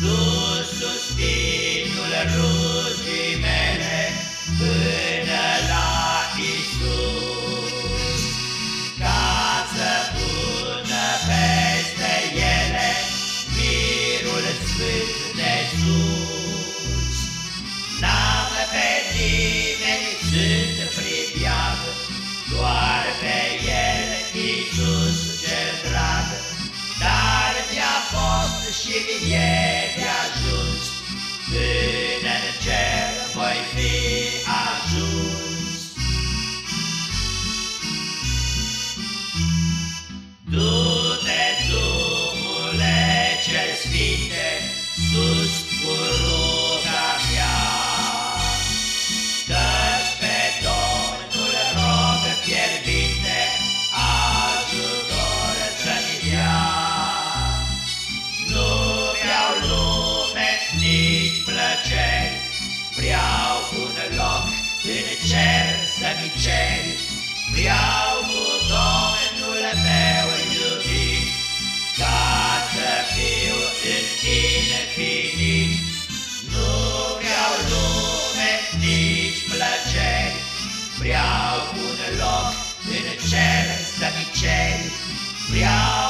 Sus suspinul rugii mele, fost și mie de ajuns. Până în cer voi fi în cer să-mi ceri Vreau cu Domnul meu iubit. Ca să fiu în infinit Nu vreau lume, nici plăceri. Vreau un loc în cer să-mi ceri Vreau